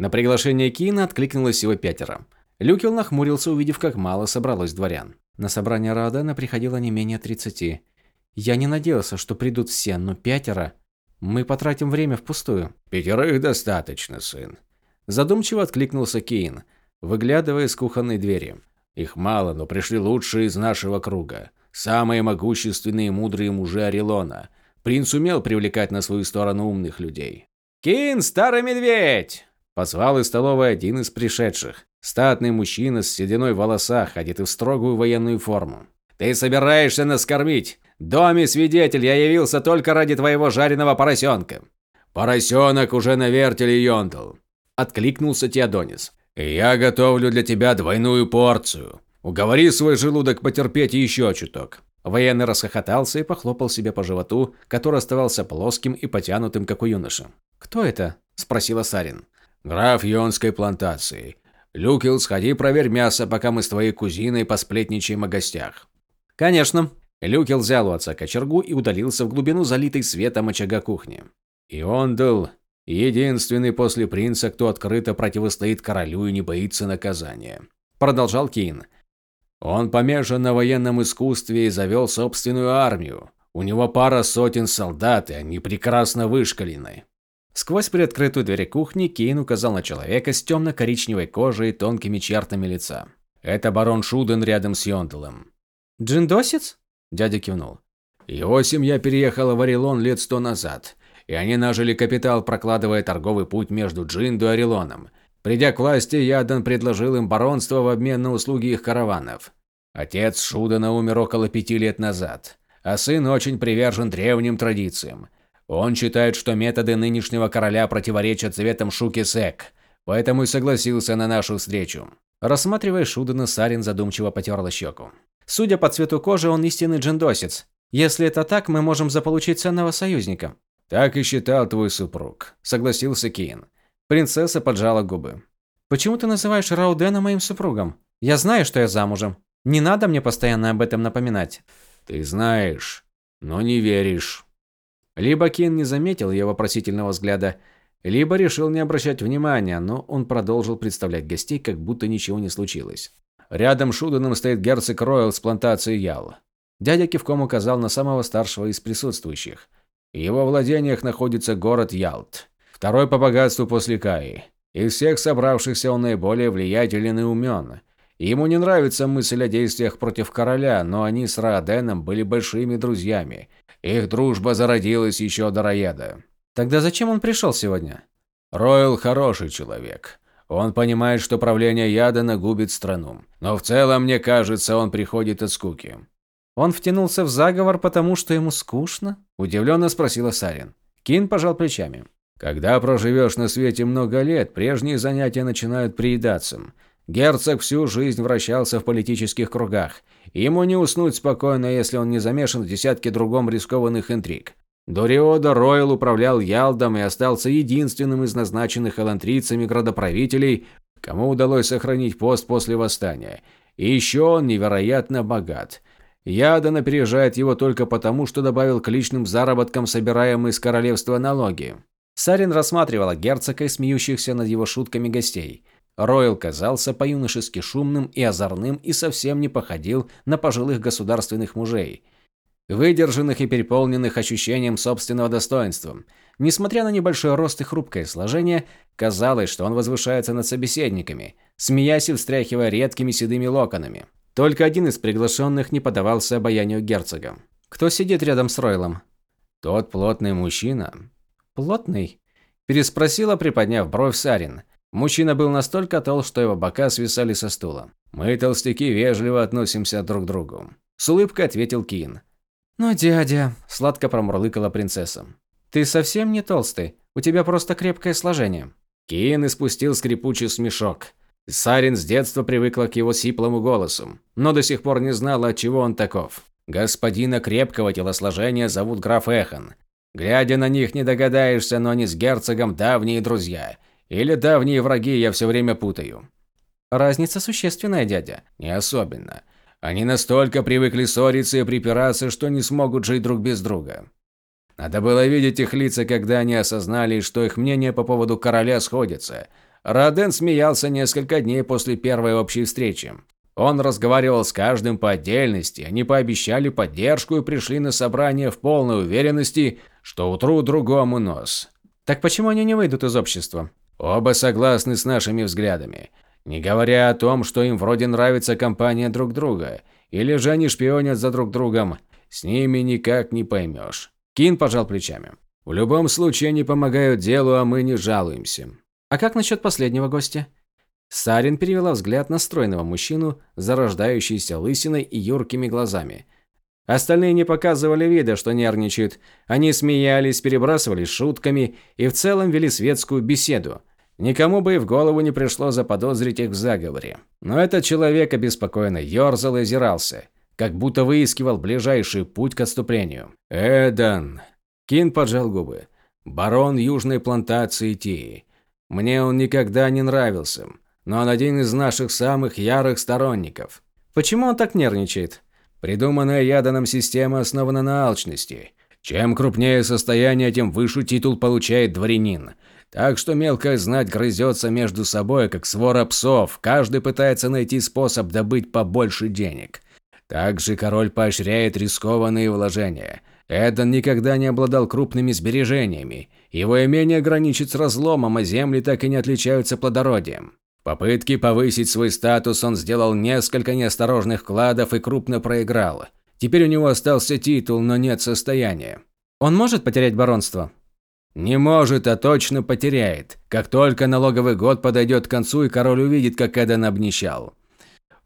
На приглашение Кина откликнулось всего пятеро. Люкел нахмурился, увидев, как мало собралось дворян. На собрание Раодена приходило не менее 30. Я не надеялся, что придут все, но пятеро. Мы потратим время впустую. Пятерых достаточно, сын. Задумчиво откликнулся Кейн, выглядывая из кухонной двери. Их мало, но пришли лучшие из нашего круга. Самые могущественные и мудрые мужи Орелона. Принц умел привлекать на свою сторону умных людей. «Кейн, старый медведь!» Позвал из столовой один из пришедших. Статный мужчина с сединой в волосах, одетый в строгую военную форму. «Ты собираешься нас кормить? Доме свидетель, я явился только ради твоего жареного поросенка». «Поросенок уже на вертеле, Йонтл», – откликнулся Теодонис. «Я готовлю для тебя двойную порцию. Уговори свой желудок потерпеть еще чуток». Военный расхохотался и похлопал себе по животу, который оставался плоским и потянутым, как у юноши. «Кто это?» – спросила Сарин. «Граф Йонской плантации. Люкил, сходи проверь мясо, пока мы с твоей кузиной посплетничаем о гостях». «Конечно». Люкил взял у отца кочергу и удалился в глубину залитой светом очага кухни. И он был единственный после принца, кто открыто противостоит королю и не боится наказания. Продолжал Кейн. Он помешан на военном искусстве и завел собственную армию. У него пара сотен солдат, и они прекрасно вышкалены. Сквозь приоткрытую дверь кухни Кейн указал на человека с темно-коричневой кожей и тонкими чертами лица. Это барон Шуден рядом с Йонтелом. «Джиндосец?» – дядя кивнул. Его семья переехала в Орелон лет сто назад, и они нажили капитал, прокладывая торговый путь между Джинду и Орелоном. Придя к власти, Ядан предложил им баронство в обмен на услуги их караванов. Отец Шудена умер около пяти лет назад, а сын очень привержен древним традициям. Он считает, что методы нынешнего короля противоречат заветам Шуки Сек, поэтому и согласился на нашу встречу. Рассматривая Шудена, Сарин задумчиво потерла щеку. Судя по цвету кожи, он истинный джендосец. Если это так, мы можем заполучить ценного союзника. Так и считал твой супруг, согласился Кейн. Принцесса поджала губы. Почему ты называешь Раудена моим супругом? Я знаю, что я замужем. Не надо мне постоянно об этом напоминать. Ты знаешь, но не веришь. Либо Кейн не заметил ее вопросительного взгляда, либо решил не обращать внимания, но он продолжил представлять гостей, как будто ничего не случилось. Рядом с Шуданом стоит герцог Ройл с плантации Ял. Дядя кивком указал на самого старшего из присутствующих. В его владениях находится город Ялт, второй по богатству после Каи. Из всех собравшихся он наиболее влиятелен и умен. Ему не нравится мысль о действиях против короля, но они с Рааденом были большими друзьями. Их дружба зародилась еще до Раеда. Тогда зачем он пришел сегодня? Ройл хороший человек. Он понимает, что правление Ядана губит страну. Но в целом, мне кажется, он приходит от скуки. Он втянулся в заговор, потому что ему скучно? Удивленно спросила Сарин. Кин пожал плечами. Когда проживешь на свете много лет, прежние занятия начинают приедаться. Герцог всю жизнь вращался в политических кругах. Ему не уснуть спокойно, если он не замешан в десятке другом рискованных интриг. До Риода Ройл управлял Ялдом и остался единственным из назначенных элантрийцами градоправителей, кому удалось сохранить пост после восстания. И еще он невероятно богат. Ядан опережает его только потому, что добавил к личным заработкам собираемые из королевства налоги. Сарин рассматривала герцога и смеющихся над его шутками гостей. Ройл казался по-юношески шумным и озорным и совсем не походил на пожилых государственных мужей – выдержанных и переполненных ощущением собственного достоинства. Несмотря на небольшой рост и хрупкое сложение, казалось, что он возвышается над собеседниками, смеясь и встряхивая редкими седыми локонами. Только один из приглашенных не поддавался обаянию герцога. «Кто сидит рядом с Ройлом?» «Тот плотный мужчина». «Плотный?» – переспросила, приподняв бровь Сарин. Мужчина был настолько тол, что его бока свисали со стула. «Мы, толстяки, вежливо относимся друг к другу», – с улыбкой ответил Кин. «Ну, дядя», – сладко промурлыкала принцесса. «Ты совсем не толстый. У тебя просто крепкое сложение». Киен испустил скрипучий смешок. Сарин с детства привыкла к его сиплому голосу, но до сих пор не знала, от чего он таков. Господина крепкого телосложения зовут граф Эхан. Глядя на них, не догадаешься, но они с герцогом давние друзья. Или давние враги, я все время путаю. Разница существенная, дядя. Не особенно. Они настолько привыкли ссориться и припираться, что не смогут жить друг без друга. Надо было видеть их лица, когда они осознали, что их мнения по поводу короля сходятся. Роден смеялся несколько дней после первой общей встречи. Он разговаривал с каждым по отдельности, они пообещали поддержку и пришли на собрание в полной уверенности, что утру другому нос. Так почему они не выйдут из общества? Оба согласны с нашими взглядами. Не говоря о том, что им вроде нравится компания друг друга, или же они шпионят за друг другом, с ними никак не поймешь. Кин пожал плечами. В любом случае они помогают делу, а мы не жалуемся. А как насчет последнего гостя? Сарин перевела взгляд на стройного мужчину, зарождающийся лысиной и юркими глазами. Остальные не показывали вида, что нервничают. Они смеялись, перебрасывались шутками и в целом вели светскую беседу. Никому бы и в голову не пришло заподозрить их в заговоре. Но этот человек обеспокоенно ерзал и озирался, как будто выискивал ближайший путь к отступлению. «Эдан!» Кин поджал губы. «Барон южной плантации Тии. Мне он никогда не нравился но он один из наших самых ярых сторонников. Почему он так нервничает? Придуманная Яданом система основана на алчности. Чем крупнее состояние, тем выше титул получает дворянин. Так что мелкая знать грызется между собой, как свора псов, каждый пытается найти способ добыть побольше денег. Также король поощряет рискованные вложения. Эдан никогда не обладал крупными сбережениями. Его имение граничит с разломом, а земли так и не отличаются плодородием. Попытки повысить свой статус он сделал несколько неосторожных вкладов и крупно проиграл. Теперь у него остался титул, но нет состояния. Он может потерять баронство? Не может, а точно потеряет. Как только налоговый год подойдет к концу и король увидит, как Эден обнищал.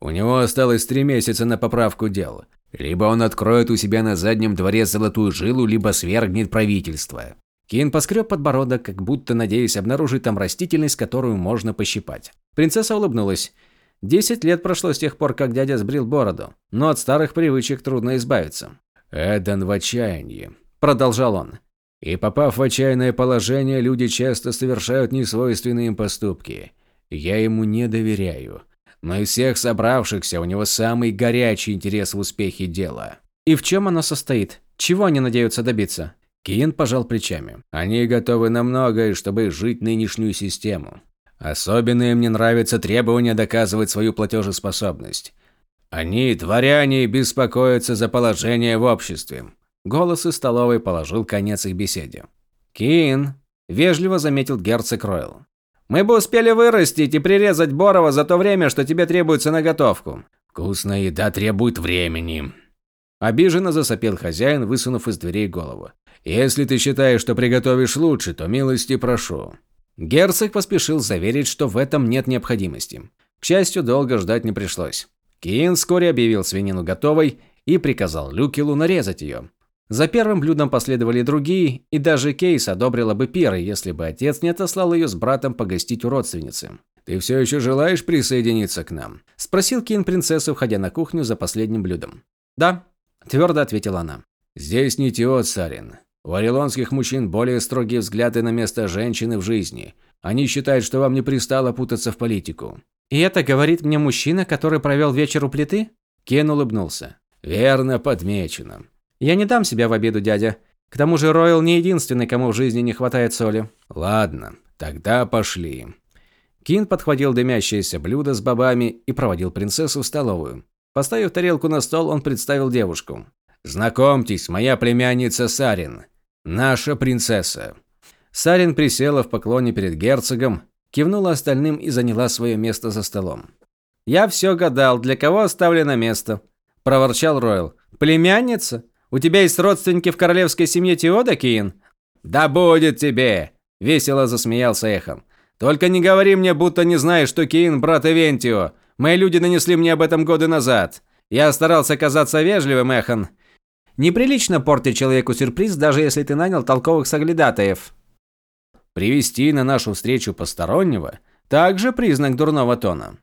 У него осталось три месяца на поправку дел. Либо он откроет у себя на заднем дворе золотую жилу, либо свергнет правительство. Кин поскреб подбородок, как будто надеясь обнаружить там растительность, которую можно пощипать. Принцесса улыбнулась. Десять лет прошло с тех пор, как дядя сбрил бороду, но от старых привычек трудно избавиться. «Эдан в отчаянии», – продолжал он. «И попав в отчаянное положение, люди часто совершают несвойственные им поступки. Я ему не доверяю. Но из всех собравшихся у него самый горячий интерес в успехе дела». «И в чем оно состоит? Чего они надеются добиться?» Киен пожал плечами. Они готовы на многое, чтобы жить нынешнюю систему. Особенно им не нравится требование доказывать свою платежеспособность. Они, дворяне, беспокоятся за положение в обществе. Голос из столовой положил конец их беседе. «Кин», – вежливо заметил герцог Ройл. «Мы бы успели вырастить и прирезать Борова за то время, что тебе требуется на готовку». «Вкусная еда требует времени». Обиженно засопел хозяин, высунув из дверей голову. Если ты считаешь, что приготовишь лучше, то милости прошу». Герцог поспешил заверить, что в этом нет необходимости. К счастью, долго ждать не пришлось. Киин вскоре объявил свинину готовой и приказал Люкилу нарезать ее. За первым блюдом последовали другие, и даже Кейс одобрила бы пиры, если бы отец не отослал ее с братом погостить у родственницы. «Ты все еще желаешь присоединиться к нам?» – спросил Кин принцессу, входя на кухню за последним блюдом. «Да», – твердо ответила она. «Здесь не Теот Сарин. У орелонских мужчин более строгие взгляды на место женщины в жизни. Они считают, что вам не пристало путаться в политику. И это говорит мне мужчина, который провел вечер у плиты? Кен улыбнулся. Верно подмечено. Я не дам себя в обиду, дядя. К тому же Ройл не единственный, кому в жизни не хватает соли. Ладно, тогда пошли. Кин подхватил дымящееся блюдо с бобами и проводил принцессу в столовую. Поставив тарелку на стол, он представил девушку. «Знакомьтесь, моя племянница Сарин. Наша принцесса. Сарин присела в поклоне перед герцогом, кивнула остальным и заняла свое место за столом. «Я все гадал, для кого оставлено место», – проворчал Ройл. «Племянница? У тебя есть родственники в королевской семье Теода, Киин?» «Да будет тебе!» – весело засмеялся Эхом. «Только не говори мне, будто не знаешь, что Киин – брат Эвентио. Мои люди нанесли мне об этом годы назад. Я старался казаться вежливым, Эхон, Неприлично портить человеку сюрприз, даже если ты нанял толковых соглядатаев. Привести на нашу встречу постороннего – также признак дурного тона.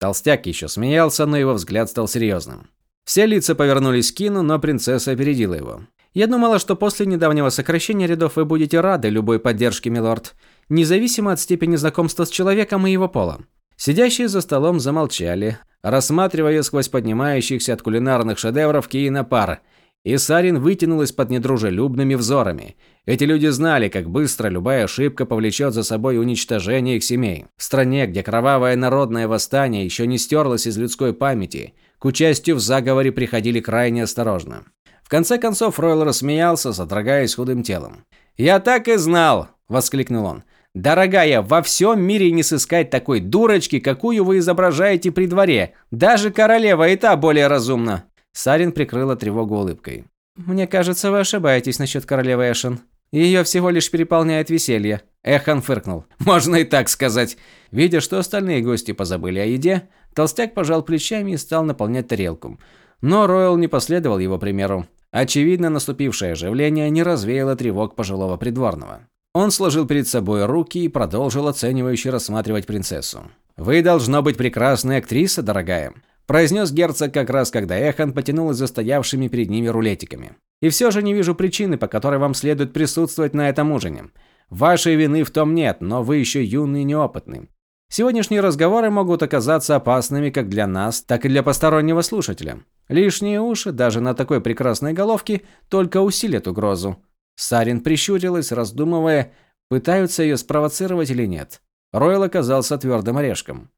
Толстяк еще смеялся, но его взгляд стал серьезным. Все лица повернулись к Кину, но принцесса опередила его. «Я думала, что после недавнего сокращения рядов вы будете рады любой поддержке, милорд, независимо от степени знакомства с человеком и его пола». Сидящие за столом замолчали, рассматривая сквозь поднимающихся от кулинарных шедевров Киина пар – И Сарин вытянулась под недружелюбными взорами. Эти люди знали, как быстро любая ошибка повлечет за собой уничтожение их семей. В стране, где кровавое народное восстание еще не стерлось из людской памяти, к участию в заговоре приходили крайне осторожно. В конце концов Ройл рассмеялся, содрогаясь худым телом. «Я так и знал!» – воскликнул он. «Дорогая, во всем мире не сыскать такой дурочки, какую вы изображаете при дворе. Даже королева и та более разумна». Сарин прикрыла тревогу улыбкой. «Мне кажется, вы ошибаетесь насчет королевы Эшен. Ее всего лишь переполняет веселье». Эхан фыркнул. «Можно и так сказать». Видя, что остальные гости позабыли о еде, толстяк пожал плечами и стал наполнять тарелку. Но Ройл не последовал его примеру. Очевидно, наступившее оживление не развеяло тревог пожилого придворного. Он сложил перед собой руки и продолжил оценивающе рассматривать принцессу. «Вы должно быть прекрасная актриса, дорогая произнес герцог как раз когда Эхан потянулась за стоявшими перед ними рулетиками. И все же не вижу причины, по которой вам следует присутствовать на этом ужине. Вашей вины в том нет, но вы еще юный и неопытный. Сегодняшние разговоры могут оказаться опасными как для нас, так и для постороннего слушателя. Лишние уши, даже на такой прекрасной головке, только усилят угрозу. Сарин прищурилась, раздумывая, пытаются ее спровоцировать или нет. Ройл оказался твердым орешком.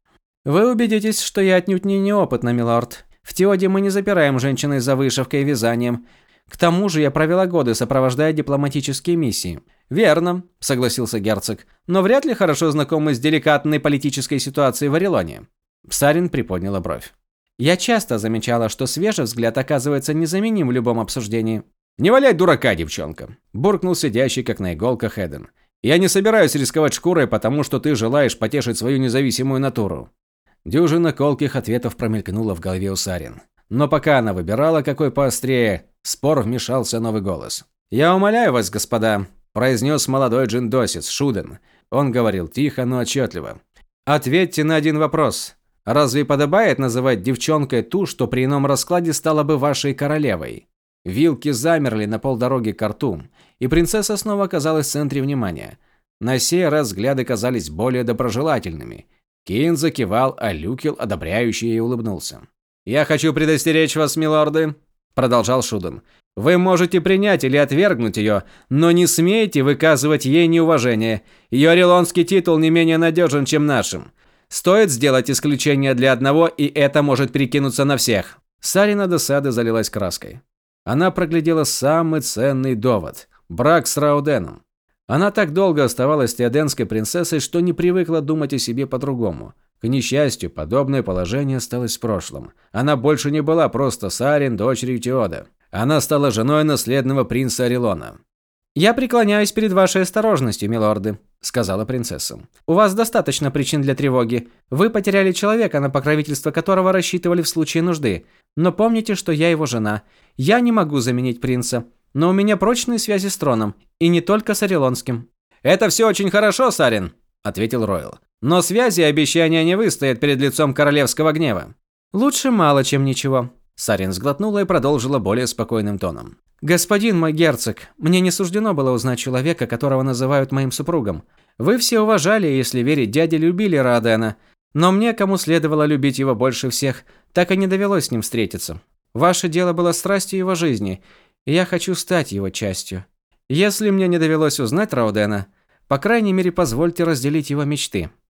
Вы убедитесь, что я отнюдь не неопытна, милорд. В Теоде мы не запираем женщины за вышивкой и вязанием. К тому же я провела годы, сопровождая дипломатические миссии. Верно, согласился герцог, но вряд ли хорошо знакомы с деликатной политической ситуацией в Орелоне. Сарин приподняла бровь. Я часто замечала, что свежий взгляд оказывается незаменим в любом обсуждении. Не валяй дурака, девчонка, буркнул сидящий как на иголках Эден. Я не собираюсь рисковать шкурой, потому что ты желаешь потешить свою независимую натуру. Дюжина колких ответов промелькнула в голове у Сарин. Но пока она выбирала, какой поострее, спор вмешался новый голос. «Я умоляю вас, господа», – произнес молодой джиндосец Шуден. Он говорил тихо, но отчетливо. «Ответьте на один вопрос. Разве подобает называть девчонкой ту, что при ином раскладе стала бы вашей королевой?» Вилки замерли на полдороги к рту, и принцесса снова оказалась в центре внимания. На сей раз взгляды казались более доброжелательными – Кин закивал, а Люкил одобряюще и улыбнулся. «Я хочу предостеречь вас, милорды», – продолжал Шуден. «Вы можете принять или отвергнуть ее, но не смейте выказывать ей неуважение. Ее орелонский титул не менее надежен, чем нашим. Стоит сделать исключение для одного, и это может перекинуться на всех». Сарина досады залилась краской. Она проглядела самый ценный довод – брак с Рауденом. Она так долго оставалась теоденской принцессой, что не привыкла думать о себе по-другому. К несчастью, подобное положение осталось в прошлом. Она больше не была просто Сарин, дочерью Теода. Она стала женой наследного принца Орелона. «Я преклоняюсь перед вашей осторожностью, милорды», – сказала принцесса. «У вас достаточно причин для тревоги. Вы потеряли человека, на покровительство которого рассчитывали в случае нужды. Но помните, что я его жена. Я не могу заменить принца. Но у меня прочные связи с троном, и не только с Орелонским. «Это все очень хорошо, Сарин», – ответил Ройл. «Но связи и обещания не выстоят перед лицом королевского гнева». «Лучше мало, чем ничего», – Сарин сглотнула и продолжила более спокойным тоном. «Господин мой герцог, мне не суждено было узнать человека, которого называют моим супругом. Вы все уважали, если верить дяде, любили Радена. Но мне, кому следовало любить его больше всех, так и не довелось с ним встретиться. Ваше дело было страстью его жизни, я хочу стать его частью. Если мне не довелось узнать Раудена, по крайней мере, позвольте разделить его мечты.